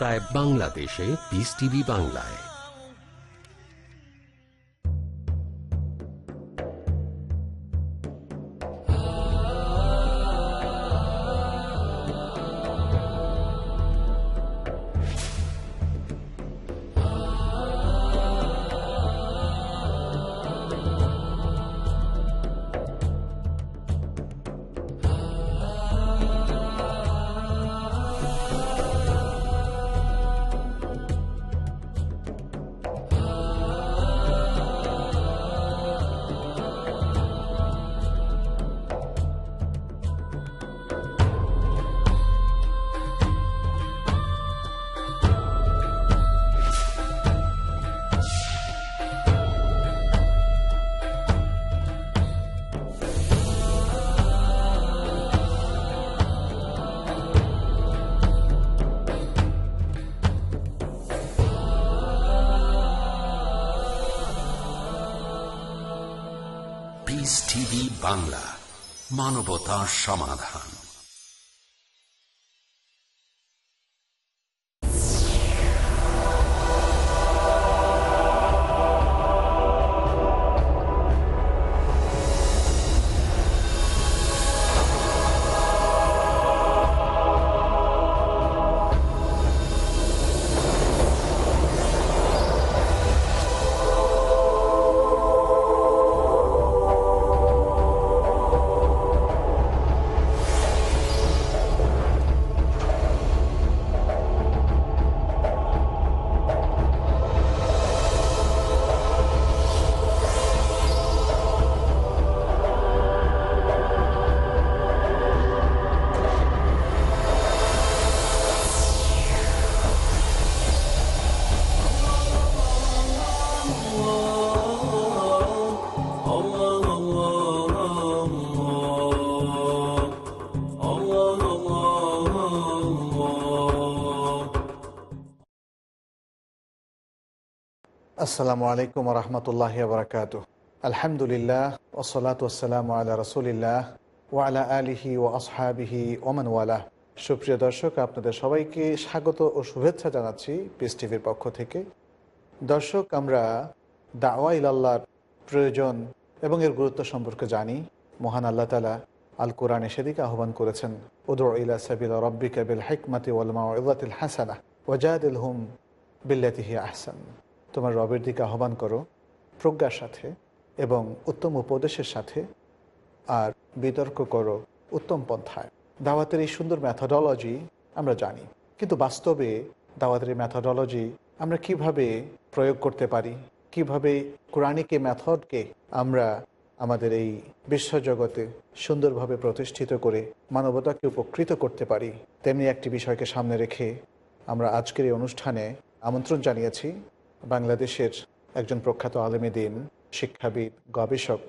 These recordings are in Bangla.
নিরাপত্তায় বাংলাদেশে পিস টিভি বাংলায়। বাংলা মানবতা সমাধান। আসসালামু আলাইকুম রহমতুল্লাহ বরকাত আলহামদুলিল্লাহ ওসলাত ওসালাম আল্লাহ রসুলিল্লাহ ওয়ালা আলিহি ও আসহাবিহি ওমান ওয়ালা সুপ্রিয় দর্শক, আপনাদের সবাইকে স্বাগত ও শুভেচ্ছা জানাচ্ছি পিস টিভির পক্ষ থেকে। দর্শক, আমরা দাওয়া ইলাল্লাহর প্রয়োজন এবং এর গুরুত্ব সম্পর্কে জানি। মহান আল্লাহ তালা আল কোরআনে সেদিকে আহ্বান করেছেন উদর ইলা সাবিল রব্বিকা বিল হিকমাতি ওয়ালমা ইল্লাতিল হাসানা ওয়াজাদিল হুম বিল্লাতিহি আহসান। তোমার রবের দিকে আহ্বান করো, প্রজ্ঞার সাথে এবং উত্তম উপদেশের সাথে, আর বিতর্ক করো উত্তম পন্থায়। দাওয়াতের এই সুন্দর ম্যাথোডলজি আমরা জানি, কিন্তু বাস্তবে দাওয়াতের ম্যাথোডলজি আমরা কীভাবে প্রয়োগ করতে পারি? কীভাবে কোরআনিক ম্যাথডকে আমরা আমাদের এই বিশ্বজগতে সুন্দরভাবে প্রতিষ্ঠিত করে, মানবতাকে উপকৃত করতে পারি? তেমনি একটি বিষয়কে সামনে রেখে আমরা আজকের এই অনুষ্ঠানে আমন্ত্রণ জানিয়েছি। বাংলাদেশের একজন প্রখ্যাত আলমী দিন শিক্ষাবিদ, গবেষক,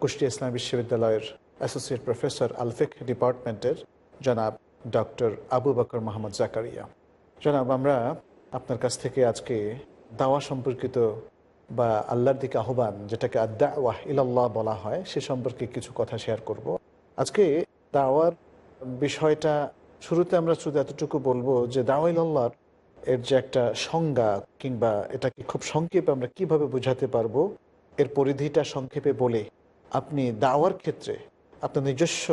কুষ্টিয়া ইসলাম বিশ্ববিদ্যালয়ের অ্যাসোসিয়েট প্রফেসর আলফেক ডিপার্টমেন্টের জনাব ডক্টর আবু বকর মোহাম্মদ জাকারিয়া। জনাব, আমরা আপনার কাছ থেকে আজকে দাওয়া সম্পর্কিত বা আল্লাহর দিকে আহ্বান, যেটাকে আদা ওয়াহ ইলাল্লাহ বলা হয়, সে সম্পর্কে কিছু কথা শেয়ার করব। আজকে দাওয়ার বিষয়টা শুরুতে আমরা শুধু এতটুকু বলব যে দাওয়া ইলাল্লাহর এর যে একটা সংজ্ঞা কিংবা এটাকে খুব সংক্ষেপে আমরা কীভাবে বোঝাতে পারব এর পরিধিটা সংক্ষেপে বলে আপনি দাওয়ার ক্ষেত্রে আপনার নিজস্ব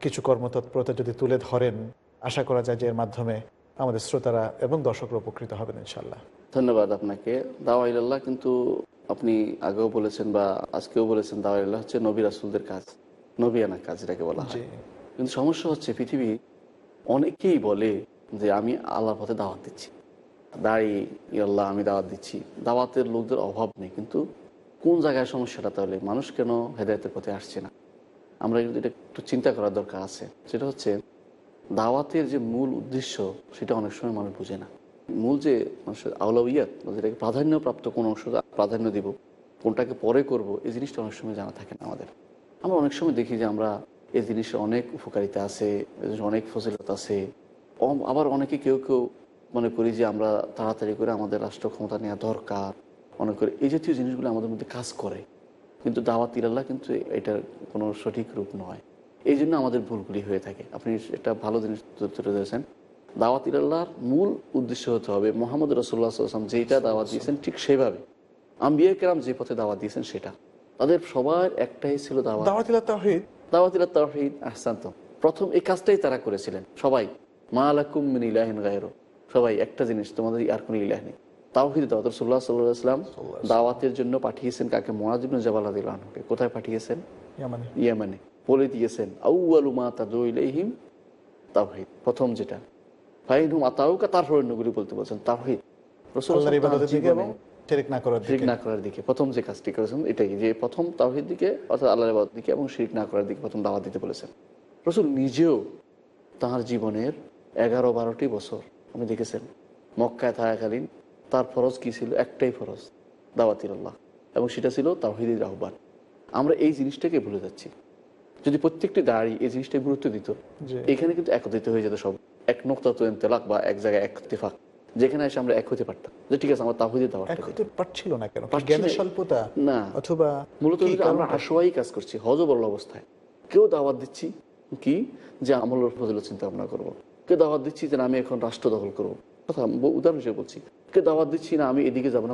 কিছু কর্মতৎপরতা যদি তুলে ধরেন আশা করা যায় যে এর মাধ্যমে আমাদের শ্রোতারা এবং দর্শকরা উপকৃত হবেন ইনশাল্লাহ ধন্যবাদ আপনাকে। দাওয়াইল্লাহ কিন্তু আপনি আগেও বলেছেন বা আজকেও বলেছেন দাওয়াইল্লাহ হচ্ছে নবী রাসুলদের কাজ নবিয়ানা কাজ এটাকে বলা হয়। কিন্তু সমস্যা হচ্ছে পৃথিবী অনেকেই বলে যে আমি আল্লাহর পথে দাওয়াত দিচ্ছি। দাঁড়ি আল্লাহ আমি দাওয়াত দিচ্ছি দাওয়াতের লোকদের অভাব নেই কিন্তু কোন জায়গায় সমস্যাটা তাহলে মানুষ কেন হেদায়তের পথে আসছে না আমরা কিন্তু এটা একটু চিন্তা করার দরকার আছে সেটা হচ্ছে দাওয়াতের যে মূল উদ্দেশ্য সেটা অনেক সময় মানুষ বুঝে না মূল যে মানুষের আউলাউয়াত যেটাকে প্রাধান্যপ্রাপ্ত কোন অংশ প্রাধান্য দিব কোনটাকে পরে করব এই জিনিসটা অনেক সময় জানা থাকে না আমাদের আমরা অনেক সময় দেখি যে আমরা এই জিনিসের অনেক উপকারিতা আছে অনেক ফজিলত আছে আবার অনেকে কেউ কেউ মনে করি যে আমরা তাড়াতাড়ি করে আমাদের রাষ্ট্র ক্ষমতা নেওয়া দরকার। মনে করি এই জাতীয় জিনিসগুলো আমাদের মধ্যে কাজ করে। কিন্তু দাওয়াত ইলাল্লাহ কিন্তু এটার কোনো সঠিক রূপ নয়। এই জন্য আমাদের ভুলগুলি হয়ে থাকে। আপনি এটা ভালো জিনিস তুলে ধরেছেন। দাওয়াত ইল্লাহর মূল উদ্দেশ্য হতে হবে মোহাম্মদ রসুল্লাহ সাল্লাম যেটা দাওয়াত দিয়েছেন ঠিক সেভাবে। আম্বিয়া কেরাম যে পথে দাওয়াত দিয়েছেন সেটা। তাদের সবার একটাই ছিল দাওয়াত। তাহিদ আহসান্ত প্রথম এই কাজটাই তারা করেছিলেন। সবাই মা আলাকুম মিন ইলাহিন গায়রো সবাই একটা জিনিস তোমাদের আর কোনো ইলাহ নেই। তাওহিদ দাওয়াত রসুল্লাহ সাল্লাহ ইসলাম দাওয়াতের জন্য পাঠিয়েছেন কাকে? মহাজিবন জবালাদিল্লাহকে কোথায় পাঠিয়েছেন? ইয়ামানে। ইয়ামানে। বলে দিয়েছেন আউআলুমা তাওহিদ। প্রথম যেটা। ফাইনহুম আতাউকা তার অন্যগুলি বলতে বলছেন তাওহিদ। রসুল ইবাদতের দিকে এবং শিরক না করার শিরিক দিকে। না করার দিকে। প্রথম যে কাজটি করেছেন এটাই যে প্রথম তাওহিদ দিকে অর্থাৎ আল্লাহর ইবাদত দিকে এবং শিরিক না করার দিকে প্রথম দাওয়াত দিতে বলেছেন। রসুল নিজেও তাঁর জীবনের এগারো বারোটি বছর আপনি দেখেছেন মক্কায় থাকাকালীন তার ফরজ কি ছিল? একটাই ফরজ দাওয়াতির আল্লাহ। এবং সেটা ছিল তাওহিদের আহ্বান। আমরা এই জিনিসটাকে ভুলে যাচ্ছি। যদি প্রত্যেকটি দাঁড়ি এই জিনিসটা গুরুত্ব দিত এখানে কিন্তু একত্রিত হয়ে যেত সব। এক নোক্তা তো তেলাক বা এক জায়গায় এক ইত্তেফাক। যেখানে এসে আমরা এক হতে পারতাম। যে ঠিক আছে আমার তাহিদের দাওয়াত হতে পারছিল না কেন? জ্ঞানের স্বল্পতা না। অথবা মূলত আমরা আশোয়াই কাজ করছি হজবরল অবস্থায়। কেউ দাওয়াত দিচ্ছি কি? যে আমল ফজল চিন্তা ভাবনা করব। কেউ দাওয়াত দিচ্ছি যে আমি এখন রাষ্ট্র দখল করব। কথা উদাহরণ হিসেবে বলছি কেউ দাওয়াত দিচ্ছি না আমি এদিকে যাব না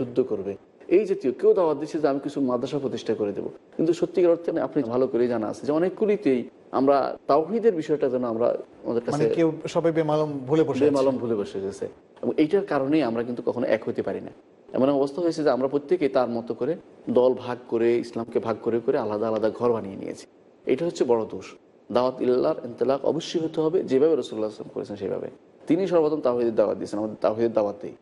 যুদ্ধ করবে। এই জাতীয় কেউ দাওয়াত দিচ্ছে যে আমি কিছু মাদ্রাসা প্রতিষ্ঠা করে দেবো। কিন্তু সত্যিকার অর্থে আপনি ভালো করে জানা আছে যে অনেকগুলিতেই আমরা তাওহিদের বিষয়টা যেন আমরা আমাদের কাছে মানে কেউ সবাই বেমালম ভুলে বসে বেমালম ভুলে বসে গেছে। এবং এইটার কারণেই আমরা কিন্তু কখনো এক হতে পারি না। এমন অবস্থা হয়েছে যে আমরা প্রত্যেকেই তার মতো করে দল ভাগ করে ইসলামকে ভাগ করে করে আলাদা আলাদা ঘর বানিয়ে নিয়েছি। এটা হচ্ছে বড় দোষ। দাওয়াত ইল্লাহর ইন্তলাক অবশ্যই হতে হবে, যেভাবে রসুল্লাহ আসলাম করেছেন সেভাবে। তিনি সর্বপ্রথম তাহিদের দাওয়াত দিয়েছেন, আমাদের তাহিদের দাওয়াতেই।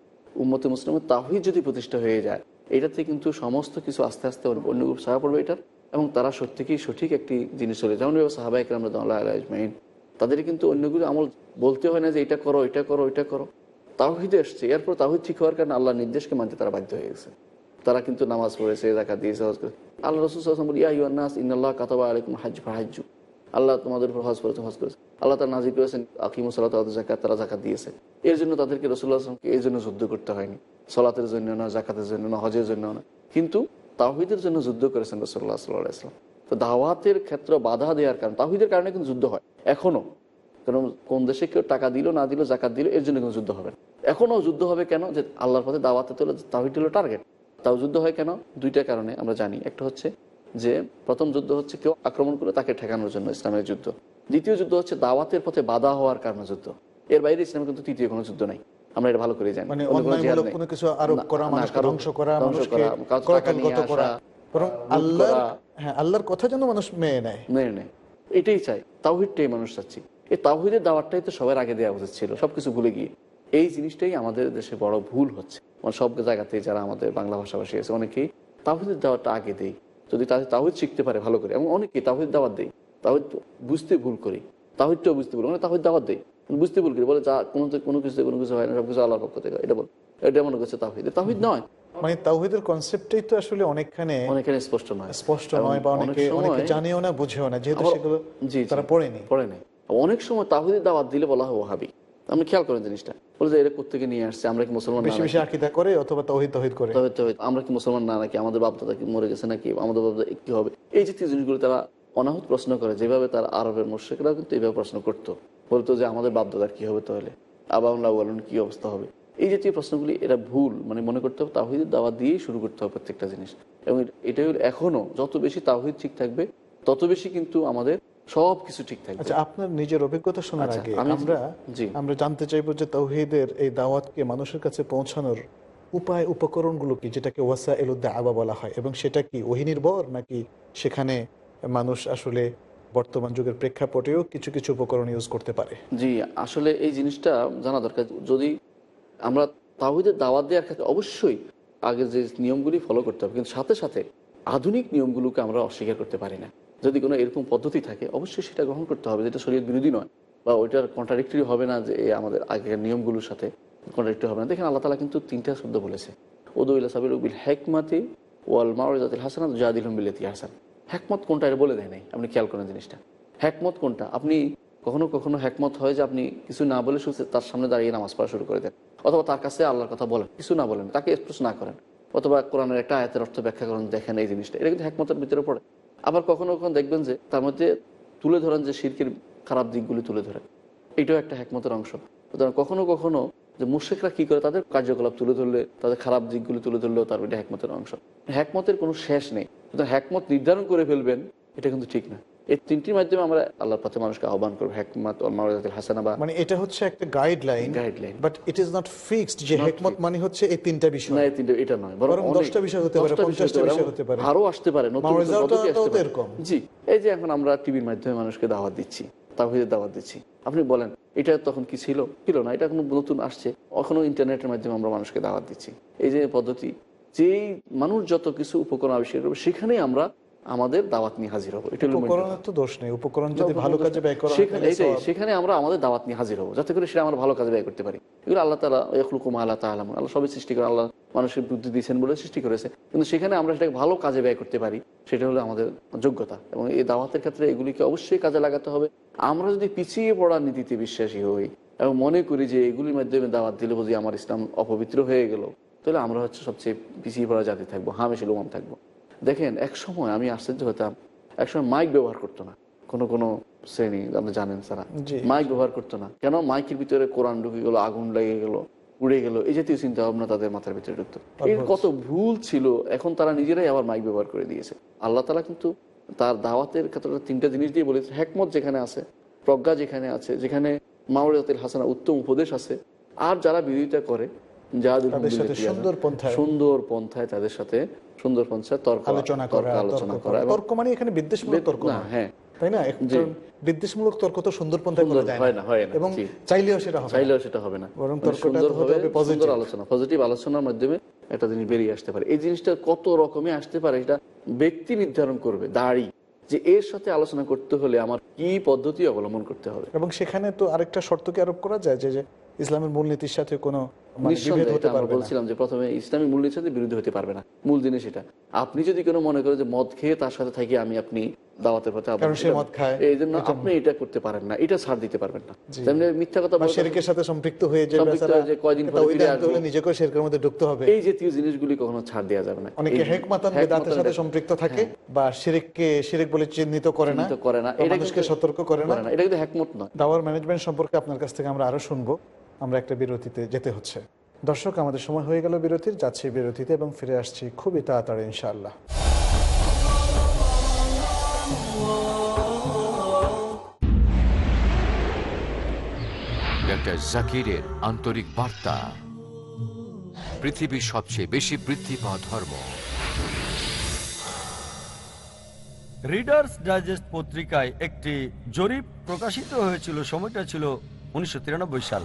উম্মতে মুসলিমের তাহিদ যদি প্রতিষ্ঠা হয়ে যায়, এটাতে কিন্তু সমস্ত কিছু আস্তে আস্তে অন্য গ্রুপ ছায়া পড়বে এটার, এবং তারা সত্যিই সঠিক একটি জিনিস চলে যেমন আমরা আলাইজমাইন তাদের কিন্তু অন্যগুলো আমল বলতে হয় না যে এটা করো এটা করো এটা করো। তাওহিদে এসছে, এরপর তাহিদ ঠিক হওয়ার কারণে আল্লাহর নির্দেশকে মানতে তারা বাধ্য হয়ে গেছে। তারা কিন্তু নামাজ পড়েছে, জাকাত দিয়েছে আল্লাহ রসুল ইয়া ইউনাস ইন্নাল্লাহ কাতাবা আলাইকুম হাজ ফাহাজ্জু। আল্লাহ তোমাদের উপর হজ করেছে হজ করেছে। আল্লাহ তার নাজির করেছেন আকিম সাল্লাহ জাকাত তারা জাকাত দিয়েছে। এর জন্য তাদেরকে রসুল্লাহ আসলামকে এই জন্য যুদ্ধ করতে হয়নি। সলাতের জন্য না জাকাতের জন্য না, হজের জন্য না। কিন্তু তাহিদের জন্য যুদ্ধ করেছেন রসুল্লাহ সাল্লাহ ইসলাম তো দাওয়াতের ক্ষেত্রে বাধা দেওয়ার কারণে তাহিদের কারণে কিন্তু যুদ্ধ হয়। এখনও কারণ কোন দেশে কেউ টাকা দিল, না দিল জাকাত দিল, এর জন্য কিন্তু যুদ্ধ হবে না। এখনও যুদ্ধ হবে কেন? যে আল্লাহর পথে দাওয়াতে তো তাহিদ হলো টার্গেট তাও যুদ্ধ হয় কেন? দুইটা কারণে আমরা জানি। একটা হচ্ছে যে প্রথম যুদ্ধ হচ্ছে কেউ আক্রমণ করে তাকে ঠেকানোর জন্য ইসলামের যুদ্ধ। দ্বিতীয় যুদ্ধ হচ্ছে দাওয়াতের পথে বাধা হওয়ার কারণে যুদ্ধ। এর বাইরে ইসলামের কিন্তু তৃতীয় কোনো যুদ্ধ নাই। আমরা এটা ভালো করে জানি। মানে নিয়ে আল্লাহর কথা যেন মানুষ মেয়ে নেয়। নেই নেই এটাই চাই। তাওহিদটাই মানুষ চাচ্ছি। এই তাওহিদের দাওয়াতটাই তো সবার আগে দেওয়া উচিত ছিল। সবকিছু ভুলে গিয়ে। এই জিনিসটাই আমাদের দেশে বড় ভুল হচ্ছে। মানে সব জায়গাতেই যারা আমাদের বাংলা ভাষাভাষী আছে অনেকেই তাওহিদের দাওয়াতটা আগে দেই যদি তাদের তাহিদ শিখতে পারে ভালো করে এবং অনেকেই তাহিদ দাওয়াত দেই তাহিদ বুঝতে ভুল করি। তাহিদটাও বুঝতে ভুল মানে তাহিদ দাওয়াত কিন্তু বুঝতে ভুল করি বলে যা কোনো কোনো কিছু কোনো কিছু হয় না সব কিছু আল্লাহর পক্ষ থেকে এটা বল। এটা মনে করছে তাহিদ তাহিদ নয়। মানে তাওহিদের কনসেপ্টটাই তো আসলে অনেকখানে অনেকখানে স্পষ্ট নয়। স্পষ্ট নয় বা অনেক অনেকে সময়- অনেকে জানেও না বুঝেও না যেহেতু সেগুলো জি, জি। তারা পড়েনি। পড়ে নেই। অনেক সময় তাহিদের দাওয়াত দিলে বলা হয় ওহাবি আপনি খেয়াল করেন জিনিসটা। বলে যে এরা কোথেকে নিয়ে আসছে আমরা কি মুসলমান বেশি বেশি আকিদা করে অথবা তহিদ তহিদ করে। তবে আমরা কি মুসলমান না নাকি? আমাদের বাপদাদা কি মরে গেছে নাকি? আমাদের বাপদাদা কি হবে? এই জাতীয় জিনিসগুলো তারা অনাহত প্রশ্ন করে যেভাবে তারা আরবের মোর্শেকরা কিন্তু এইভাবে প্রশ্ন করতো। বলতো যে আমাদের বাপদাদার কি হবে তাহলে? আবাউল্লাহ বলুন কি অবস্থা হবে? এই জাতীয় প্রশ্নগুলি এরা ভুল মানে মনে করতে হবে তাহিদের দাওয়া দিয়েই শুরু করতে হবে প্রত্যেকটা জিনিস। এবং এটাই হলো এখনও যত বেশি তাহিদ ঠিক থাকবে তত বেশি কিন্তু আমাদের সব কিছু ঠিক থাকবে। আচ্ছা আপনার নিজের অভিজ্ঞতা শোনার আচ্ছা, আগে আমরা আমরা জানতে চাইব যে তৌহিদের এই দাওয়াতকে মানুষের কাছে পৌঁছানোর উপায় উপকরণগুলো কি যেটাকে ওয়াসা এলুদ্দা আবা বলা হয় এবং সেটা কি ওহি নির্ভর নাকি সেখানে মানুষ আসলে বর্তমান যুগের প্রেক্ষাপটেও কিছু কিছু উপকরণ ইউজ করতে পারে? জি আসলে এই জিনিসটা জানা দরকার। যদি আমরা তাহিদের দাওয়াত দেওয়ার ক্ষেত্রে অবশ্যই আগের যে নিয়মগুলি ফলো করতে হবে কিন্তু সাথে সাথে আধুনিক নিয়মগুলোকে আমরা অস্বীকার করতে পারি না। যদি কোনো এরকম পদ্ধতি থাকে, অবশ্যই সেটা গ্রহণ করতে হবে, যেটা শরীর বিরোধী নয়। বা ওইটার কন্ট্রাডিক্টরি হবে না যে আমাদের আগের নিয়মগুলোর সাথে কন্ট্রাডিক্টরি হবে না। দেখেন আল্লাহ তালা কিন্তু তিনটা শব্দ বলেছে। ওদুল্লা সাবিল উবিল হেকমাতি ওয়াল মাওয়াজাতিল হাসান জাদিল বিলেতি হাসান হ্যাকমত কোনটা এটা বলে দেয় নাই, আপনি খেয়াল করেন জিনিসটা। হ্যাকমত কোনটা? আপনি কখনো কখনো হ্যাকমত হয় যে আপনি কিছু না বলে শুধু তার সামনে দাঁড়িয়ে নামাজ পড়া শুরু করে দেন। অথবা তার কাছে আল্লাহর কথা বলেন, কিছু না বলেন, তাকে স্পর্শ না করেন। অথবা কোরআনের একটা আয়াতের অর্থ ব্যাখ্যা করেন, দেখেন এই জিনিসটা। এটা কিন্তু হ্যাকমতের ভিতরে পড়ে। আবার কখনো কখনো দেখবেন যে তার মধ্যে তুলে ধরেন যে শিরকের খারাপ দিকগুলি তুলে ধরেন। এটাও একটা হ্যাকমতের অংশ। সুতরাং কখনো কখনো যে মুশেকরা কি করে তাদের কার্যকলাপ তুলে ধরলে, তাদের খারাপ দিকগুলি তুলে ধরলেও তার এটা হ্যাকমতের অংশ। হ্যাকমতের কোনো শেষ নেই। সুতরাং হ্যাকমত নির্ধারণ করে ফেলবেন, এটা কিন্তু ঠিক না। এই তিনটির মাধ্যমে আমরা আল্লাহর পথে মানুষকে আহ্বান করব মাওলাদাতুল হাসানা বা মানে এটা হচ্ছে একটা guideline Guideline. But it is not fixed যে হেকমত মানে হচ্ছে এই তিনটা না বিষয় এই তিনটে এটা নয় বরং অনেক- দশটা বিষয় হতে পারে, দশটা পঞ্চাশটা হতে বিষয় হতে পারে। আরও আসতে পারে নতুন নতুন পদ্ধতি এরকম। জি এই যে এখন আমরা টিভির মাধ্যমে মানুষকে দাওয়াত দিচ্ছি তাহিদের দাওয়াত দিচ্ছি। আপনি বলেন এটা তখন কি ছিল? ছিল না এটা কোনো নতুন আসছে এখনও ইন্টারনেটের মাধ্যমে আমরা মানুষকে দাওয়াত দিচ্ছি। এই যে পদ্ধতি যেই মানুষ যত কিছু উপকরণ আবিষ্কার করবে সেখানেই আমরা আমাদের দাওয়াত নিয়ে হাজির হব। এটা হলো main উপকরণের তো দোষ নেই উপকরণ যদি ভালো কাজে ব্যয় করা সেখানে আমরা আমাদের দাওয়াত নিয়ে হাজির হব। যাতে করে সেটা আমরা ভালো কাজে ব্যয় করতে পারি। এগুলো আল্লাহ তালা এখলুকুম আল্লাহ তালাম আল্লাহ সবই সৃষ্টি করে আল্লাহ মানুষের বুদ্ধি দিয়েছেন বলে সৃষ্টি করেছে। কিন্তু সেখানে আমরা সেটাকে ভালো কাজে ব্যয় করতে পারি সেটা হলো আমাদের যোগ্যতা। এবং এই দাওয়াতের ক্ষেত্রে এগুলিকে অবশ্যই কাজে লাগাতে হবে। আমরা যদি পিছিয়ে পড়ার নীতিতে বিশ্বাসী হই এবং মনে করি যে এগুলির মাধ্যমে দাওয়াত দিলে বুঝি আমার ইসলাম অপবিত্র হয়ে গেল তাহলে আমরা হচ্ছে সবচেয়ে পিছিয়ে পড়া জাতি থাকব হামেশে লোমান থাকব। দেখেন এক সময় আমি আশ্চর্য হতাম একসময় মাইক ব্যবহার করতো না। কোনো কোনো শ্রেণি আপনি জানেন সারা। মাইক ব্যবহার করতো না। কেন? মাইকের ভিতরে কোরআন ঢুকে গেল আগুন লেগে গেল উড়ে গেল এই জাতীয় চিন্তা ভাবনা তাদের মাথার ভিতরে ঢুকতো। এর কত ভুল ছিল এখন তারা নিজেরাই আবার মাইক ব্যবহার করে দিয়েছে। আল্লাহ তালা কিন্তু তার দাওয়াতের ক্ষেত্রে তিনটা জিনিস দিয়ে বলেছে। হ্যাকমত যেখানে আছে প্রজ্ঞা যেখানে আছে যেখানে মাওরিয়াতের হাসানা উত্তম উপদেশ আছে আর যারা বিরোধিতা করে যাদের সুন্দর পন্থায় তাদের সাথে সুন্দর পন্থায় তর্ক আলোচনা করা আলোচনা করা করা। তর্ক মানে এখানে বিদ্বেষমূলক তর্ক না না। হ্যাঁ। তাই না? এক- জি। কারণ বিদ্বেষমূলক তর্ক তো সুন্দর পন্থায় করা যায় না, হয় না, এবং চাইলেও সেটা হবে চাইলেও সেটা হবে না। বরং মানে তর্কটা হতে হবে positive। আলোচনা পজিটিভ আলোচনার মাধ্যমে একটা জিনিস বেরিয়ে আসতে পারে। এই জিনিসটা কত রকমে আসতে পারে এটা ব্যক্তি নির্ধারণ করবে দাড়ি। যে এর সাথে আলোচনা করতে হলে আমার কি পদ্ধতি অবলম্বন করতে হবে? এবং সেখানে তো আরেকটা শর্ত কি আরোপ করা যায় যে ইসলামের মূলনীতির সাথে কোনো মানে বলছিলাম যে প্রথমে ইসলামী বিরুদ্ধে হতে পারবে না। মূল জিনিস এটা। আপনি যদি কোনো মনে করেন যে মদ খেয়ে তার সাথে থাকি আমি আপনি দাওয়াতের পথে এই জন্য আপনি এটা করতে পারেন না। এটা ছাড় দিতে পারবেন না। তেমনি মিথ্যা কথা শেরকের সাথে সম্পৃক্ত হয়ে যে হয়ে কয়দিন পরে শেরকের মধ্যে ঢুকতে হবে। এই জাতীয় জিনিসগুলি কখনো ছাড় দেওয়া যাবে না। অনেকে হেকমাতান বেদাতের সাথে সম্পৃক্ত থাকে বা শিরিককে শিরিক বলে চিহ্নিত করে না করে না। এটা সতর্ক করে না। এটা কিন্তু নয়। দাওয়ার ম্যানেজমেন্ট সম্পর্কে আপনার কাছ থেকে আমরা আরও শুনব। আমরা একটা বিরতিতে যেতে হচ্ছে। দর্শক আমাদের সময় হয়ে গেল বিরতির যাচ্ছি বিরতিতে এবং ফিরে আসছি খুবই তাড়াতাড়ি ইনশাআল্লাহ। ডক্টর জাকিরের আন্তরিক বার্তা। পৃথিবীর সবচেয়ে বেশি বৃদ্ধি পাওয়া ধর্ম। রিডার্স ডাইজেস্ট পত্রিকায় একটি জরিপ প্রকাশিত হয়েছিল সময়টা ছিল উনিশশো তিরানব্বই সাল।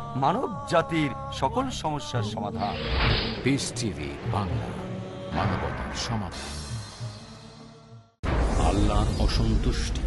মানব জাতির সকল সমস্যার সমাধান। বিস টিভি বাংলা মানবতার সমাধান। আল্লাহ অসন্তুষ্টি।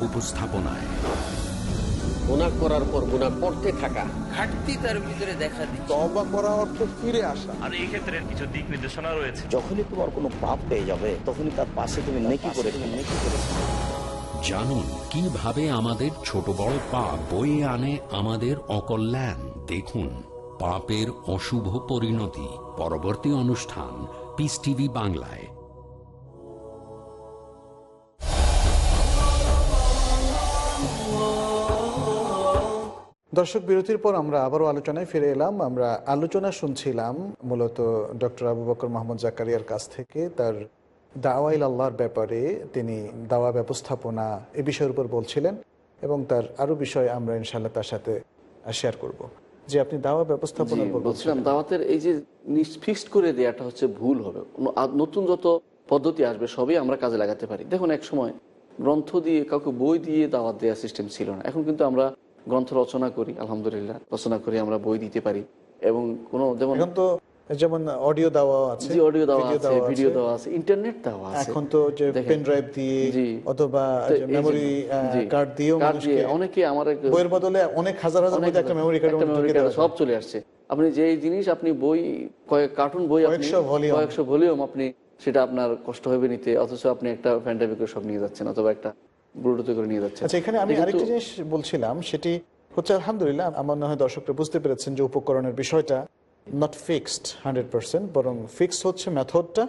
উপস্থাপনায়। গুণা করার পর গুণা করতে থাকা। ঘাটতি তার ভিতরে দেখা দিচ্ছে। তবা করা অর্থ ফিরে আসা। আর এই ক্ষেত্রে কিছু দিক নির্দেশনা রয়েছে। যখনই তোমার কোনো পাপ পেয়ে যাবে তখনই তার পাশে তুমি নেকি করে নেকি করে জানুন কীভাবে আমাদের ছোট বড় পাপ বয়ে আনে আমাদের অকল্যাণ? দেখুন পাপের অশুভ পরিণতি। পরবর্তী অনুষ্ঠান পিস টিভি বাংলায়। দর্শক বিরতির পর আমরা আবারও আলোচনায় ফিরে এলাম। আমরা আলোচনা শুনছিলাম মূলত ডক্টর আবু বকর মোহাম্মদ জাকারিয়ার কাছ থেকে তার দাওয়াইল আল্লাহর ব্যাপারে। তিনি দাওয়া ব্যবস্থাপনা এ বিষয়ের উপর বলছিলেন এবং তার আরও বিষয় আমরা ইনশাল্লাহ তার সাথে শেয়ার করব। যে আপনি দাওয়া উপর বলছিলাম দাওয়াতের এই যে ফিক্সড করে দেওয়াটা হচ্ছে ভুল হবে। নতুন যত পদ্ধতি আসবে সবই আমরা কাজে লাগাতে পারি। দেখুন এক সময় গ্রন্থ দিয়ে কাউকে বই দিয়ে দাওয়াত দেওয়ার সিস্টেম ছিল না। এখন কিন্তু আমরা গ্রন্থ রচনা করি আলহামদুলিল্লাহ রচনা করে আমরা বই দিতে পারি। এবং কোনো যেমন এখন তো যেমন অডিও দেওয়া আছে জি অডিও দেওয়া আছে ভিডিও দেওয়া আছে ইন্টারনেট দেওয়া আছে। এখন তো যে পেন ড্রাইভ দিয়ে অথবা মেমোরি। কার্ড দিয়েও মানুষকে অনেকে আমার বইয়ের বদলে অনেক হাজার হাজার মধ্যে একটা মেমোরি কার্ড সব চলে আসছে। আপনি যে জিনিস আপনি বই কয়েক কার্টুন বই আপনি কয়েকশো ভলিউম আপনি সেটা আপনার কষ্ট হবে নিতে অথচ আপনি একটা ফ্যান্টাবি সব নিয়ে যাচ্ছেন অথবা একটা ব্লুটুথে করে নিয়ে যাচ্ছেন আচ্ছা এখানে আমি আরেকটা জিনিস বলছিলাম সেটি হচ্ছে আলহামদুলিল্লাহ আমার মনে হয় দর্শকরা বুঝতে পেরেছেন যে উপকরণের বিষয়টা নট ফিক্সড হান্ড্রেড পার্সেন্ট বরং ফিক্সড হচ্ছে মেথডটা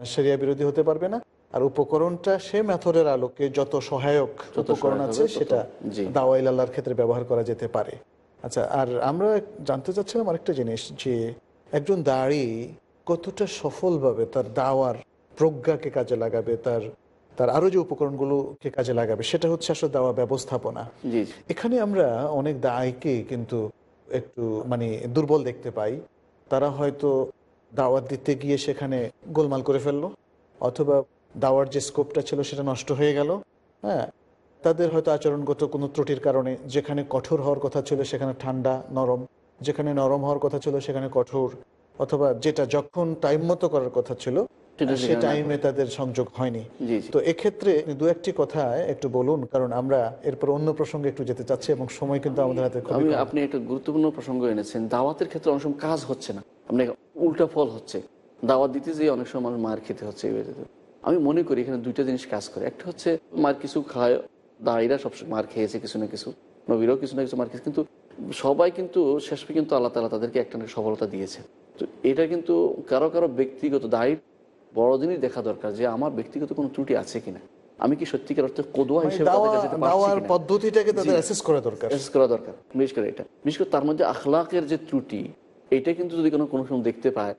সেরিয়া বিরোধী হতে পারবে না আর উপকরণটা সে মেথডের আলোকে যত সহায়ক উপকরণ আছে সেটা। দাওয়াইল আল্লাহর ক্ষেত্রে ব্যবহার করা যেতে পারে আচ্ছা আর আমরা জানতে চাচ্ছিলাম আরেকটা জিনিস যে একজন দাড়ি কতটা সফলভাবে তার দাওয়ার প্রজ্ঞাকে কাজে লাগাবে তার তার আরও যে উপকরণগুলোকে কাজে লাগাবে সেটা হচ্ছে আসলে দাওয়া ব্যবস্থাপনা। এখানে আমরা অনেক দায়কে কিন্তু একটু মানে দুর্বল দেখতে পাই। তারা হয়তো দাওয়াত দিতে গিয়ে সেখানে গোলমাল করে ফেলল অথবা দাওয়ার যে স্কোপটা ছিল সেটা নষ্ট হয়ে গেল। হ্যাঁ তাদের হয়তো আচরণগত কোনো ত্রুটির কারণে যেখানে কঠোর হওয়ার কথা ছিল সেখানে ঠান্ডা নরম যেখানে নরম হওয়ার কথা ছিল সেখানে কঠোর অথবা যেটা যখন টাইম মতো করার কথা ছিল সে টাইমে তাদের সংযোগ হয়নি। তো এক্ষেত্রে দু একটি কথা একটু বলুন কারণ আমরা এরপর অন্য প্রসঙ্গে একটু যেতে চাচ্ছি এবং সময় কিন্তু আমাদের হাতে আমি আপনি একটা গুরুত্বপূর্ণ প্রসঙ্গ এনেছেন। দাওয়াতের ক্ষেত্রে অনেক সময় কাজ হচ্ছে না। আপনি উল্টা ফল হচ্ছে। দাওয়াত দিতে যেয়ে অনেক সময় মানুষ মার খেতে হচ্ছে। আমি মনে করি এখানে দুইটা জিনিস কাজ করে। একটা হচ্ছে মার কিছু খায় দায়ীরা সবসময় মার খেয়েছে কিছু না কিছু। নবীরাও কিছু না কিছু মার খেয়েছে। কিন্তু সবাই কিন্তু শেষ কিন্তু আল্লাহ তালা তাদেরকে একটা সফলতা দিয়েছে। তো এটা কিন্তু কারও কারও ব্যক্তিগত দায়ীর বড় জিনিস দেখা দরকার যে আমার ব্যক্তিগত কোনো ত্রুটি আছে কিনা। আমি কি সত্যিকার অর্থে কদুয়া মানে হিসেবে তাদের দাওয়া- কাছে যেতে পারছি দাওয়ার পদ্ধতিটাকে তাদের অ্যাসেস করা দরকার। অ্যাসেস করা দরকার বিশেষ করে এটা। বিশেষ করে তার মধ্যে আখলাকের যে ত্রুটি এইটা কিন্তু যদি কোনো কোনো সময় দেখতে পায়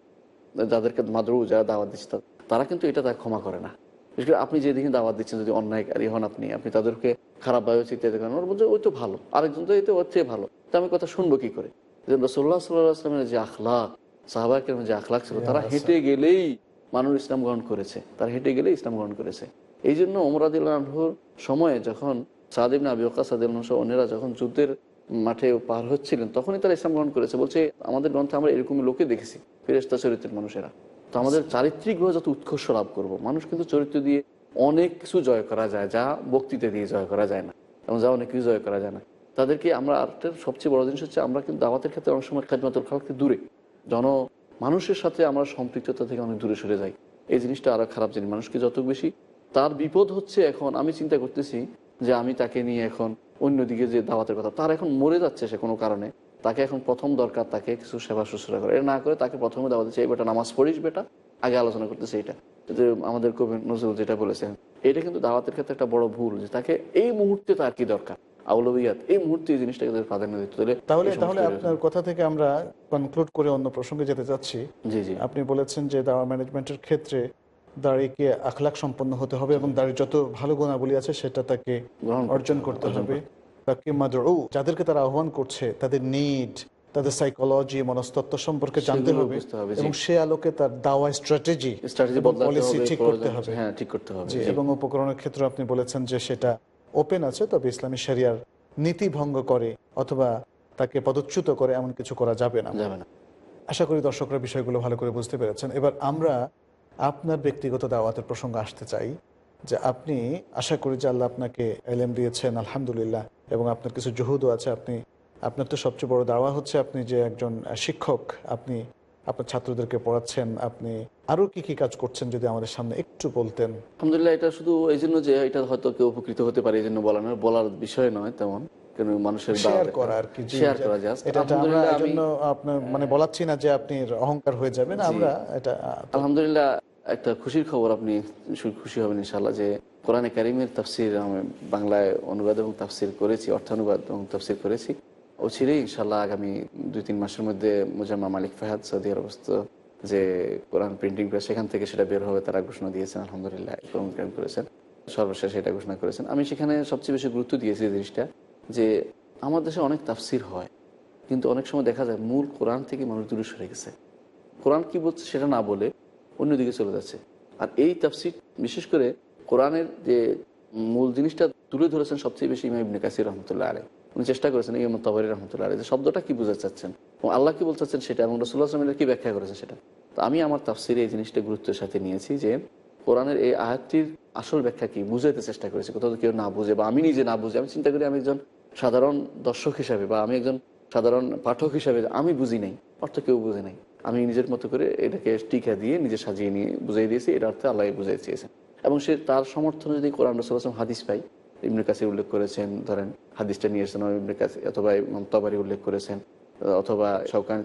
যাদেরকে মাদরু যারা দাওয়াত দিচ্ছে তারা কিন্তু এটা তার ক্ষমা করে না। বিশেষ করে আপনি যেদিকে দাওয়াত দিচ্ছেন যদি অন্যায়কারী হন আপনি আপনি তাদেরকে খারাপভাবে চিন্তা করেন ওর বলছে ওই তো ভালো। আরেকজন তো এতে ওর চেয়ে ভালো। তো আমি কথা শুনব কি করে? যে রসোল্লা সাল্লাহ আসলামের যে আখলাক সাহাবাকের যে আখলাক ছিল তারা হেঁটে গেলেই মানুষ ইসলাম গ্রহণ করেছে, তারা হেঁটে গেলেই ইসলাম গ্রহণ করেছে। এই জন্য ওমরাদুল্লাহর সময়ে যখন সাদিব না আবিকা সাদিল অন্যরা যখন যুদ্ধের মাঠে পার হচ্ছিলেন, তখনই তারা ইসলাম গ্রহণ করেছে। বলছে, আমাদের গ্রন্থে আমরা এরকমই লোকে দেখেছি ফেরেস্তা চরিত্রের মানুষেরা। তো আমাদের চারিত্রিকভাবে যত উৎকর্ষ লাভ করব, মানুষ কিন্তু চরিত্র দিয়ে অনেক কিছু জয় করা যায়, যা বক্তৃতা দিয়ে জয় করা যায় না, এবং যা অনেক কিছু জয় করা যায় না। তাদেরকে আমরা আরেকটা সবচেয়ে বড় জিনিস হচ্ছে, আমরা কিন্তু দাওয়াতের ক্ষেত্রে অনেক সময় খাজমাতুল খালকে দূরে জন মানুষের সাথে আমরা সম্পৃক্ততা থেকে অনেক দূরে সরে যাই। এই জিনিসটা আরও খারাপ জিনিস। মানুষকে যত বেশি তার বিপদ হচ্ছে এখন, আমি চিন্তা করতেছি যে আমি তাকে নিয়ে এখন অন্যদিকে যে দাওয়াতের কথা, তার এখন মরে যাচ্ছে সে কোনো কারণে। তাকে এখন প্রথম দরকার তাকে কিছু সেবা শুশ্রূষা করে। এটা না করে তাকে প্রথমে দাওয়াত দিচ্ছে, এই বেটা, নামাজ পড়িস বেটা। আগে আলোচনা করতেছে এটা যে আমাদের কবি নজরুল যেটা বলেছেন, এটা কিন্তু দাওয়াতের ক্ষেত্রে একটা বড় ভুল যে তাকে এই মুহূর্তে তার কি দরকার? আউলবিয়াত এই মুহূর্তে এই জিনিসটাকে তাদের প্রাধান্য দিতে হলে তাহলে তাহলে আপনার কথা থেকে আমরা কনক্লুড করে অন্য প্রসঙ্গে যেতে চাচ্ছি। জি জি। আপনি বলেছেন যে দাওয়া ম্যানেজমেন্টের ক্ষেত্রে দাঁড়িয়ে আখলাক সম্পন্ন হতে হবে এবং দাঁড়িয়ে যত ভালো গুণাবলী আছে সেটা তাকে অর্জন করতে হবে। তাকে মাদউ যাদেরকে তারা আহ্বান করছে তাদের নিড তাদের সাইকোলজি মনস্তত্ত্ব সম্পর্কে জানতে হবে এবং সে আলোকে তার দাওয়া স্ট্র্যাটেজি পলিসি ঠিক করতে হবে। হ্যাঁ ঠিক করতে হবে। এবং উপকরণের ক্ষেত্রে আপনি বলেছেন যে সেটা ওপেন আছে তবে ইসলামী শরিয়ার নীতি ভঙ্গ করে অথবা তাকে পদচ্যুত করে এমন কিছু করা যাবে না। যাবে না। আশা করি দর্শকরা বিষয়গুলো ভালো করে বুঝতে পেরেছেন। এবার আমরা আপনার ব্যক্তিগত দাওয়াতের প্রসঙ্গ আসতে চাই যে আপনি আশা করি যে আল্লাহ আপনাকে এলএম দিয়েছেন আলহামদুলিল্লাহ এবং আপনার কিছু জহুদও আছে। আপনি আপনার তো সবচেয়ে বড় দাওয়া হচ্ছে আপনি যে একজন শিক্ষক আপনি আপনার ছাত্রদেরকে পড়াচ্ছেন আপনি আরও কি কি কাজ করছেন যদি আমাদের সামনে একটু বলতেন? আলহামদুলিল্লাহ এটা শুধু এই জন্য যে এটা হয়তো কেউ উপকৃত হতে পারে এই জন্য বলা নয় বলার বিষয় নয় তেমন। মানুষের শেয়ার করা আর কি শেয়ার করা জাস্ট এটা আমরা এই আপনার মানে বলাচ্ছি না যে আপনি অহংকার হয়ে যাবেন আমরা এটা আলহামদুলিল্লাহ একটা খুশির খবর আপনি খুশি হবেন যে কোরআনে কারিমের তাফসির আমি বাংলায় অনুবাদ এবং তাফসির করেছি অর্থানুবাদ এবং তাফসির করেছি। ছিলেই ইনশাল্লাহ আগামী দুই, তিন মাসের মধ্যে মুজাম্মা মালিক ফাহাদ সৌদি আরবস্থ যে কোরআন প্রিন্টিং প্রেস সেখান থেকে সেটা বের হবে, তারা ঘোষণা দিয়েছেন, আলহামদুলিল্লাহ করেছেন। সর্বশেষ এটা ঘোষণা করেছেন। আমি সেখানে সবচেয়ে বেশি গুরুত্ব দিয়েছি জিনিসটা, যে আমার দেশে অনেক তাফসির হয়, কিন্তু অনেক সময় দেখা যায় মূল কোরআন থেকে মানুষ দূরে সরে গেছে। কোরআন কি বলছে সেটা না বলে অন্যদিকে চলে যাচ্ছে। আর এই তাফসির, বিশেষ করে কোরআনের যে মূল জিনিসটা তুলে ধরেছেন সবচেয়ে বেশি ইমাম কাসির রহমতুল্লাহ আলী উনি চেষ্টা করেছেন ইমাম তাবারি রহমতুল্লাহ যে শব্দটা কি বোঝাতে চাচ্ছেন? এবং আল্লাহ কি বলতে চাচ্ছেন সেটা? এবং রসুল্লাহ আসলামের কি ব্যাখ্যা করেছেন সেটা? তো আমি আমার তাফসিরে এই জিনিসটা গুরুত্বের সাথে নিয়েছি যে, কোরআনের এই আয়াতটির আসল ব্যাখ্যা কি? বুঝাইতে চেষ্টা করেছি, কোথাও কেউ না বুঝে বা আমি নিজে না বুঝে। আমি চিন্তা করি আমি একজন সাধারণ দর্শক হিসাবে বা আমি একজন সাধারণ পাঠক হিসাবে আমি বুঝি নাই, অর্থ কেউ বুঝে নাই। আমি নিজের মতো করে এটাকে টিকা দিয়ে নিজে সাজিয়ে নিয়ে বুঝাই দিয়েছি এটা অর্থে আল্লাহ বুঝাই চেয়েছেন। এবং সে তার সমর্থনে যদি কোরআন রসুলাম হাদিস পাই ইবনে কাসির উল্লেখ করেছেন ধরেন হাদিসটা নিয়ে এসেছেন ইবনে কাসির অথবা ইমাম উল্লেখ করেছেন অথবা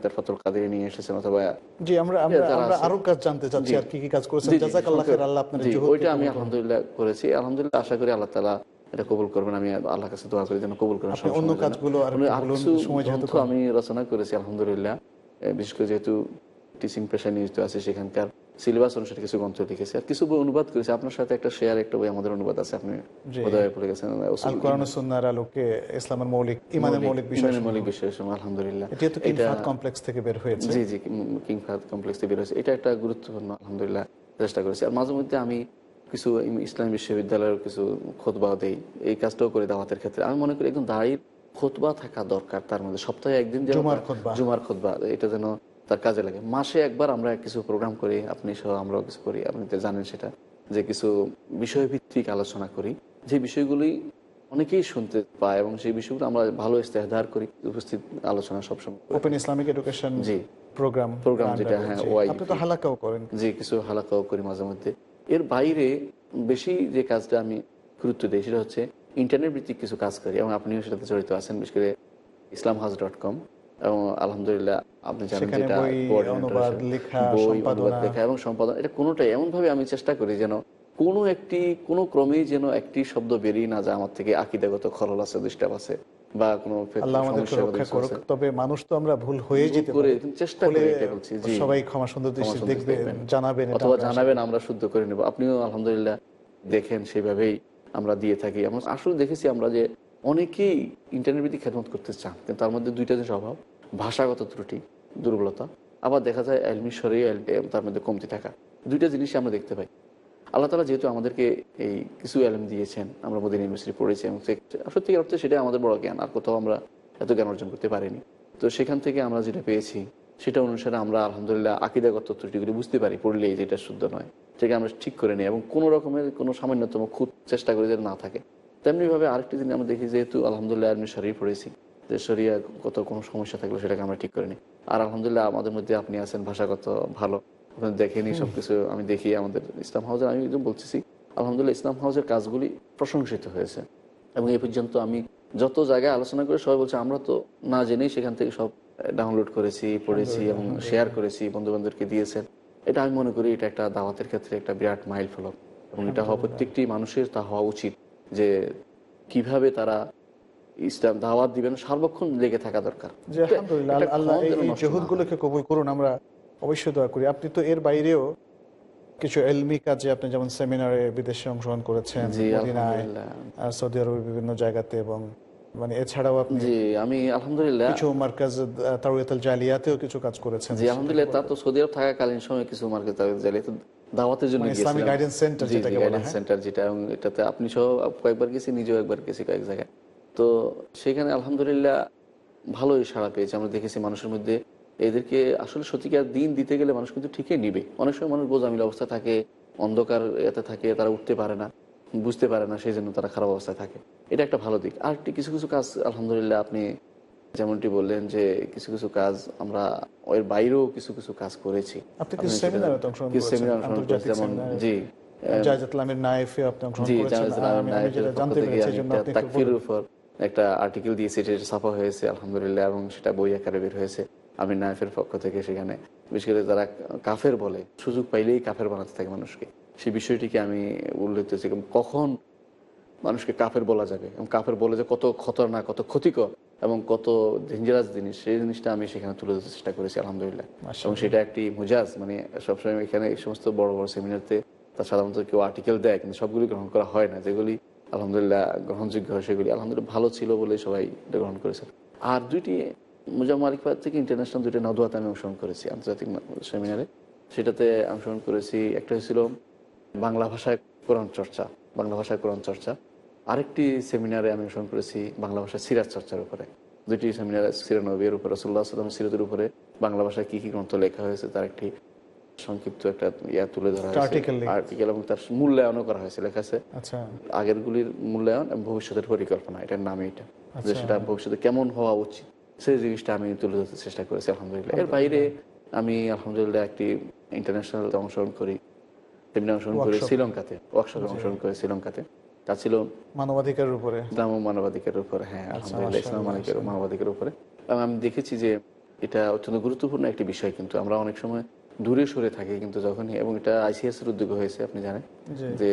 তার ফতুল কাদের নিয়ে এসেছেন অথবা জি আমরা আমরা। আরও কাজ জানতে চাচ্ছি আর কি কি কাজ করেছেন। জাযাকাল্লাহ খাইর আল্লাহ আপনার জি, জুহুদকে ওইটা আমি আলহামদুলিল্লাহ করেছি। আলহামদুলিল্লাহ আশা করি আল্লাহ তালা এটা কবুল করবেন। আমি আল্লাহ কাছে দোয়া করি যেন কবুল করেন অন্য কাজগুলো আর কিছু সময় যেহেতু আমি রচনা করেছি আলহামদুলিল্লাহ। বিশেষ করে যেহেতু টিচিং পেশায় নিয়োজিত আছে সেখানকার সিলেবাস অনুসারে কিছু গ্রন্থ লিখেছি। আর কিছু বই অনুবাদ করেছি। আপনার সাথে একটা শেয়ার একটা বই আমাদের অনুবাদ আছে। আপনি বোধহয় পড়ে গেছেন আলোকে ইসলামের মৌলিক ইমানের মৌলিক বিষয় মৌলিক বিষয় আলহামদুলিল্লাহ। এটি তো কিং কমপ্লেক্স থেকে বের হয়েছে। জি জি কমপ্লেক্স থেকে বের হয়েছে। এটা একটা গুরুত্বপূর্ণ আলহামদুলিল্লাহ চেষ্টা করেছি। আর মাঝে মধ্যে আমি কিছু ইসলাম বিশ্ববিদ্যালয়ের কিছু খোতবা দেই। এই কাজটাও করে দাওয়াতের ক্ষেত্রে। আমি মনে করি একদম দাঁড়িয়ে খোতবা থাকা দরকার। তার মধ্যে সপ্তাহে একদিন জুমার খুতবা। এটা যেন তার কাজে লাগে। মাসে একবার আমরা কিছু প্রোগ্রাম করি আপনি সহ আমরাও কিছু করি আপনি তো জানেন সেটা যে কিছু বিষয়ভিত্তিক আলোচনা করি। যে বিষয়গুলি অনেকেই শুনতে পায় এবং সেই বিষয়গুলো আমরা ভালো ইস্তেহার করি উপস্থিত আলোচনা সবসময় করি। ওপেন ইসলামিক এডুকেশন জি। প্রোগ্রাম প্রোগ্রাম যেটা হ্যাঁ ওয়াই আপনি তো হালাকাও করেন। যে কিছু হালাকাও করি মাঝে মধ্যে। এর বাইরে বেশি যে কাজটা আমি গুরুত্ব দিই সেটা হচ্ছে ইন্টারনেট ভিত্তিক কিছু কাজ করি এবং আপনিও সেটাতে জড়িত আছেন বিশেষ করে ইসলাম হাউস ডট কম এবং আলহামদুলিল্লাহ আপনি জানেন যেটা বই, অনুবাদ, লেখা, এবং সম্পাদনা এটা কোনোটাই এমনভাবে আমি চেষ্টা করি যেন কোনো একটি কোনো ক্রমেই যেন একটি শব্দ বেরিয়ে না যায় আমার থেকে আকিদাগত খরল আছে ডিস্টার্ব আছে বা কোনো। তবে মানুষ তো আমরা ভুল হয়ে যেতে চেষ্টা হলে এটা বলছি, সবাই ক্ষমা সুন্দর দৃষ্টি দেখবেন দেখবেন। জানাবেন অথবা জানাবেন আমরা শুদ্ধ করে নেব। আপনিও আলহামদুলিল্লাহ দেখেন সেভাবেই আমরা দিয়ে থাকি। আমরা আসলে দেখেছি আমরা যে অনেকেই ইন্টারনেট ভিত্তিক খেদমত করতে চান, কিন্তু তার মধ্যে দুইটা জিনিস অভাব ভাষাগত ত্রুটি, দুর্বলতা, আবার দেখা যায় এলমি শরী তার মধ্যে কমতি থাকা। দুইটা জিনিসই আমরা দেখতে পাই। আল্লাহ তালা যেহেতু আমাদেরকে এই কিছু এলম দিয়েছেন, আমরা মোদিন ইউনিভার্সিটি পড়েছি এবং সত্যি অর্থে সেটা আমাদের বড় জ্ঞান, আর কোথাও আমরা এত জ্ঞান অর্জন করতে পারিনি। তো সেখান থেকে আমরা যেটা পেয়েছি, সেটা অনুসারে আমরা আলহামদুলিল্লাহ আকিদাগত ত্রুটিগুলি বুঝতে পারি, পড়লেই যে এটা শুদ্ধ নয়, সেটাকে আমরা ঠিক করে নিই এবং কোনো রকমের কোনো সামান্যতম খুব চেষ্টা করি যে না থাকে। তেমনিভাবে আরেকটি জিনিস আমরা দেখি যেহেতু আলহামদুলিল্লাহ আমি শরীর পড়েছি যে শরিয়া কত কোনো সমস্যা থাকলে সেটাকে আমরা ঠিক করে নিই আর আলহামদুলিল্লাহ আমাদের মধ্যে আপনি আছেন ভাষাগত ভালো। দেখেনি সব কিছু আমি দেখি আমাদের ইসলাম হাউসের আমি একদম বলতেছি আলহামদুলিল্লাহ ইসলাম হাউসের কাজগুলি প্রশংসিত হয়েছে। এবং এই পর্যন্ত আমি যত জায়গায় আলোচনা করে সবাই বলছে আমরা তো না জেনেই সেখান থেকে সব ডাউনলোড করেছি পড়েছি এবং শেয়ার করেছি বন্ধু বান্ধবকে দিয়েছেন। এটা আমি মনে করি এটা একটা দাওয়াতের ক্ষেত্রে একটা বিরাট মাইল ফলক এবং এটা হওয়া প্রত্যেকটি মানুষের তা হওয়া উচিত। যে কীভাবে তারা ইসলাম দাওয়াত দিবেন সার্বক্ষণ লেগে থাকা দরকার। আল্লাহ এই। জহুদগুলোকে কবুল করুন আমরা অবশ্যই দোয়া করি। আপনি তো এর বাইরেও কিছু এলমি কাজে আপনি যেমন সেমিনারে বিদেশে অংশগ্রহণ করেছেন সৌদি আরবের বিভিন্ন জায়গাতে এবং মানে এছাড়াও আপনি জি আমি আলহামদুলিল্লাহ কিছু মার্কাজ তারুয়াতাল জালিয়াতেও কিছু কাজ করেছেন। জি আলহামদুলিল্লাহ তা তো সৌদি আরব থাকাকালীন সময় কিছু মার্কেট জালিয়ে তো দাওয়াতের জন্য মানে ইসলামিক জি, জি, যেটাকে বলা guidance হয়। যেটা এবং এটাতে আপনি সহ কয়েকবার গেছি নিজেও একবার গেছি কয়েক জায়গায়। তো সেখানে আলহামদুলিল্লাহ ভালোই সাড়া পেয়েছে। আমরা দেখেছি মানুষের মধ্যে এদেরকে আসলে সত্যিকার দিন দিতে গেলে মানুষ কিন্তু ঠিকই নিবে। অনেক সময় মানুষ বোঝামিল অবস্থা থাকে অন্ধকার এতে থাকে তারা উঠতে পারে না বুঝতে পারে না সেই জন্য তারা খারাপ অবস্থায় থাকে। এটা একটা ভালো দিক। আর কিছু কিছু কাজ আলহামদুলিল্লাহ আপনি যেমনটি বললেন যে কিছু কিছু কাজ আমরা এর বাইরেও কিছু কিছু কাজ করেছি। যেমন জি। সেটা বই আকারে হয়েছে। আমি নায়েফের পক্ষ থেকে সেখানে বিশেষ করে তারা কাফের বলে সুযোগ পাইলেই কাফের বানাতে থাকে মানুষকে। সেই বিষয়টিকে আমি উল্লেখ করেছি কখন মানুষকে কাফের বলা যাবে এবং কাফের বলে যে কত খতরনাক কত ক্ষতিকর এবং কত ডেঞ্জারাস জিনিস সেই জিনিসটা আমি সেখানে তুলে ধরতে চেষ্টা করেছি আলহামদুলিল্লাহ। এবং সেটা একটি মুজাজ মানে সবসময় এখানে এই সমস্ত বড় বড় সেমিনারতে তা সাধারণত কেউ আর্টিকেল দেয় কিন্তু সবগুলি গ্রহণ করা হয় না। যেগুলি আলহামদুলিল্লাহ গ্রহণযোগ্য হয় সেগুলি আলহামদুলিল্লাহ ভালো ছিল বলে সবাই এটা গ্রহণ করেছে। আর দুইটি মুজাম মালিকবাদ থেকে ইন্টারন্যাশনাল দুইটা নদুয়াতে আমি অংশগ্রহণ করেছি আন্তর্জাতিক সেমিনারে সেটাতে অংশগ্রহণ করেছি একটা হয়েছিল বাংলা ভাষায় কোরআন চর্চা বাংলা ভাষায় কোরআন চর্চা। আরেকটি সেমিনারে আমি অংশগ্রহণ করেছি বাংলা ভাষায় সিরাজ চর্চার উপরে। দুইটি সেমিনারে সিরানবীর উপরে রসুল্লাহ সাল্লাম সিরাতের উপরে বাংলা ভাষায় কি কি গ্রন্থ লেখা হয়েছে তার একটি সংক্ষিপ্ত একটা ইয়া তুলে ধরা হয়েছে। আর্টিকেল এবং তার মূল্যায়নও করা হয়েছে লেখা আছে। আচ্ছা। আগেরগুলির মূল্যায়ন এবং ভবিষ্যতের পরিকল্পনা এটার নামে এটা যে আচ্ছা। সেটা ভবিষ্যতে কেমন হওয়া উচিত সেই জিনিসটা আমি তুলে ধরতে চেষ্টা করেছি আলহামদুলিল্লাহ। এর বাইরে আমি আলহামদুলিল্লাহ একটি ইন্টারন্যাশনাল অংশগ্রহণ করি সেমিনার অংশগ্রহণ করি Workshop। শ্রীলঙ্কাতে ওয়ার্কশপে অংশগ্রহণ করি শ্রীলঙ্কাতে। তা ছিল মানবাধিকারের উপরে। ইসলাম ও মানবাধিকারের উপরে হ্যাঁ আচ্ছা, আলহামদুলিল্লাহ ইসলাম মানবাধিকারের উপরে। আমি দেখেছি যে এটা অত্যন্ত গুরুত্বপূর্ণ একটি বিষয় কিন্তু আমরা অনেক সময় দূরে সরে থাকি কিন্তু যখনই এবং এটা আইসিএস এর উদ্যোগ হয়েছে আপনি জানেন যে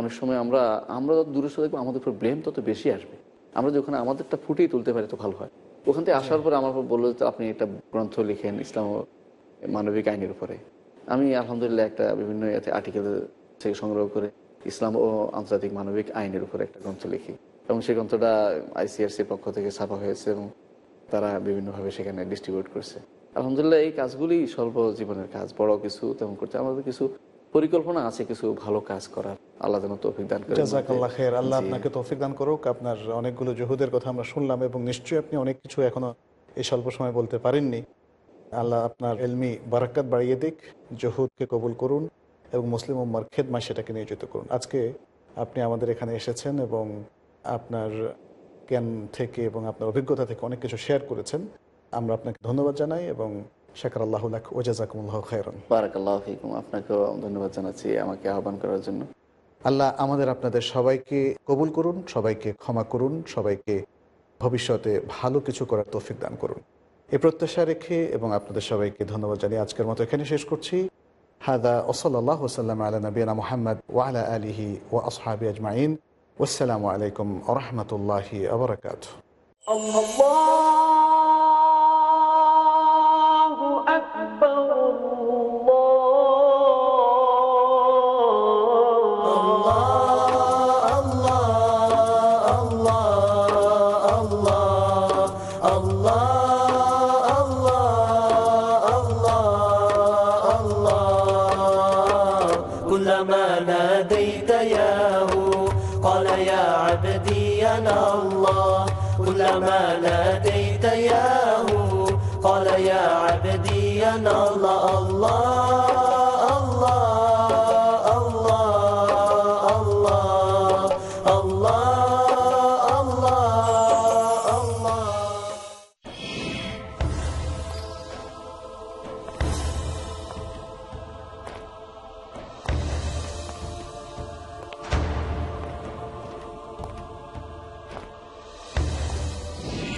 অনেক সময় আমরা আমরা যত দূরে সরে থাকব আমাদের উপর ব্লেম তত বেশি আসবে। আমরা যখন আমাদেরটা ফুটিয়ে তুলতে পারি তো ভালো হয়। ওখান থেকে আসার পর আমার বলল যে আপনি একটা গ্রন্থ লিখেন ইসলাম ও মানবিক আইনের উপরে। আমি আলহামদুলিল্লাহ একটা বিভিন্ন আর্টিকেল থেকে সংগ্রহ করে ইসলাম ও আন্তর্জাতিক মানবিক আইনের উপরে একটা গ্রন্থ লিখি। এবং সেই গ্রন্থটা আইসিআরসির পক্ষ থেকে ছাপা হয়েছে এবং তারা বিভিন্নভাবে সেখানে ডিস্ট্রিবিউট করছে। আলহামদুলিল্লাহ এই কাজগুলি স্বল্প জীবনের কাজ বড় কিছু তেমন করতে আমাদের কিছু পরিকল্পনা আছে কিছু ভালো কাজ করার। আল্লাহ যেন তৌফিক দান করে জাজাকাল্লাহ খের আল্লাহ আপনাকে তৌফিক দান করুক। আপনার অনেকগুলো জহুদের কথা আমরা শুনলাম এবং নিশ্চয়ই আপনি অনেক কিছু এখনও এই স্বল্প সময় বলতে পারেননি। আল্লাহ আপনার এলমি বারাক্কাত বাড়িয়ে দিক। জহুদকে কবুল করুন। এবং মুসলিম উম্মার খেদমায় সেটাকে নিয়োজিত করুন। আজকে আপনি আমাদের এখানে এসেছেন এবং আপনার জ্ঞান থেকে এবং আপনার অভিজ্ঞতা থেকে অনেক কিছু শেয়ার করেছেন। আমরা আপনাকে ধন্যবাদ জানাই এবং শেখর আল্লাহ ওজাজাকুমুল্লাহ খায়রান। বারাকাল্লাহ ফিকুম। আপনাকেও ধন্যবাদ জানাচ্ছি আমাকে আহ্বান করার জন্য। আল্লাহ আমাদের আপনাদের সবাইকে কবুল করুন সবাইকে ক্ষমা করুন সবাইকে ভবিষ্যতে ভালো কিছু করার তৌফিক দান করুন। এ প্রত্যাশা রেখে এবং আপনাদের সবাইকে ধন্যবাদ জানিয়ে আজকের মতো এখানে শেষ করছি। هذا وصلى الله وسلم على نبينا محمد وعلى آله وأصحابه أجمعين. والسلام عليكم ورحمة الله وبركاته. الله